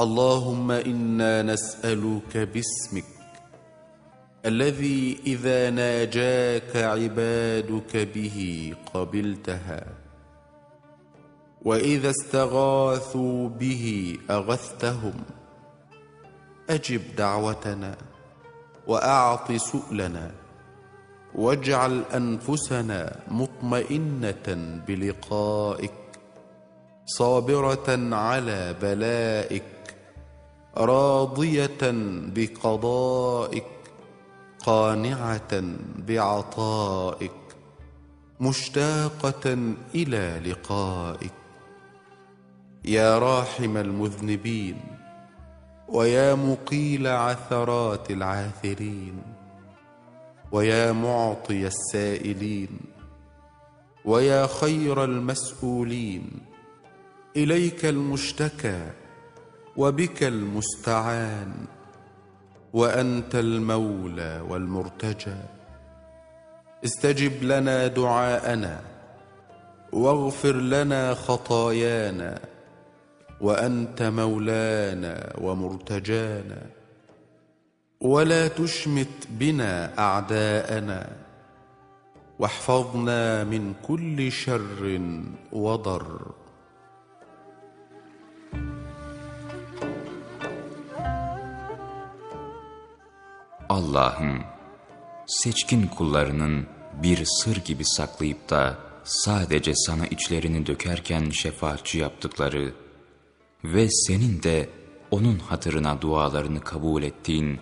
اللهم إنا نسألك باسمك الذي إذا ناجاك عبادك به قبلتها وإذا استغاثوا به أغثتهم أجب دعوتنا وأعط سؤلنا واجعل أنفسنا مطمئنة بلقائك صابرة على بلائك راضية بقضائك قانعة بعطائك مشتاقة إلى لقائك. يا راحم المذنبين ويا مقيل عثرات العاثرين ويا معطي السائلين ويا خير المسؤولين إليك المشتكى وبك المستعان وأنت المولى والمرتجى. استجب لنا دعاءنا واغفر لنا خطايانا وأنت مولانا ومرتجانا. ولا تشمت بنا أعداءنا واحفظنا من كل شر وضر. Allah'ım seçkin kullarının bir sır gibi saklayıp da sadece sana içlerini dökerken şefaatçi yaptıkları ve senin de onun hatırına dualarını kabul ettiğin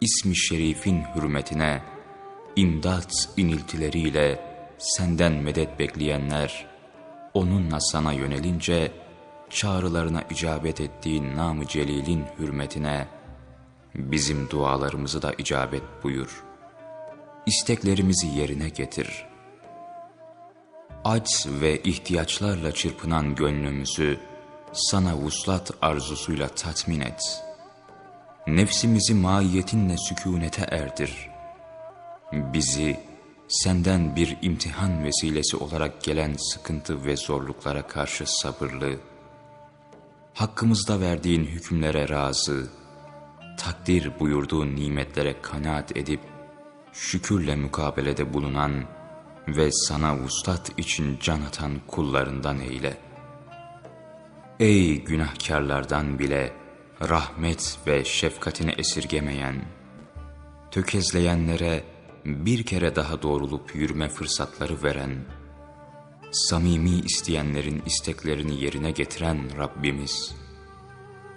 ismi şerifin hürmetine imdat iniltileriyle senden medet bekleyenler onunla sana yönelince çağrılarına icabet ettiğin nam-ı celilin hürmetine bizim dualarımızı da icabet buyur. İsteklerimizi yerine getir. Aç ve ihtiyaçlarla çırpınan gönlümüzü sana vuslat arzusuyla tatmin et. Nefsimizi maiyetinle sükunete erdir. Bizi senden bir imtihan vesilesi olarak gelen sıkıntı ve zorluklara karşı sabırlı, hakkımızda verdiğin hükümlere razı, takdir buyurduğun nimetlere kanaat edip, şükürle mukabelede bulunan ve sana vuslat için can atan kullarından eyle. Ey günahkarlardan bile rahmet ve şefkatini esirgemeyen, tökezleyenlere bir kere daha doğrulup yürüme fırsatları veren, samimi isteyenlerin isteklerini yerine getiren Rabbimiz,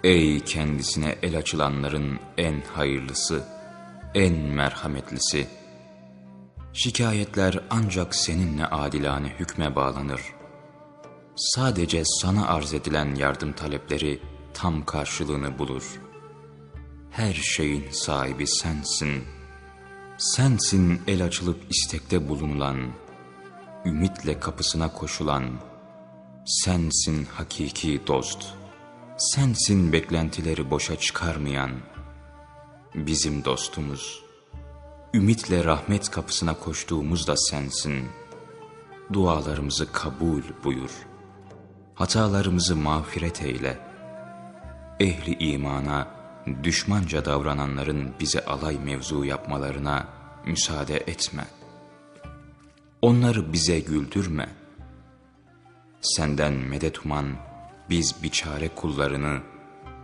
Ey kendisine el açılanların en hayırlısı, en merhametlisi! Şikayetler ancak seninle adilane hükme bağlanır. Sadece sana arz edilen yardım talepleri tam karşılığını bulur. Her şeyin sahibi sensin. Sensin el açılıp istekte bulunulan, ümitle kapısına koşulan, sensin hakiki dost. Sensin beklentileri boşa çıkarmayan, bizim dostumuz. Ümitle rahmet kapısına koştuğumuz da sensin. Dualarımızı kabul buyur. Hatalarımızı mağfiret eyle. Ehli imana, düşmanca davrananların bize alay mevzu yapmalarına müsaade etme. Onları bize güldürme. Senden medet uman biz biçare kullarını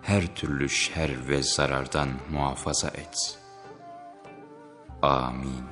her türlü şer ve zarardan muhafaza et. Amin.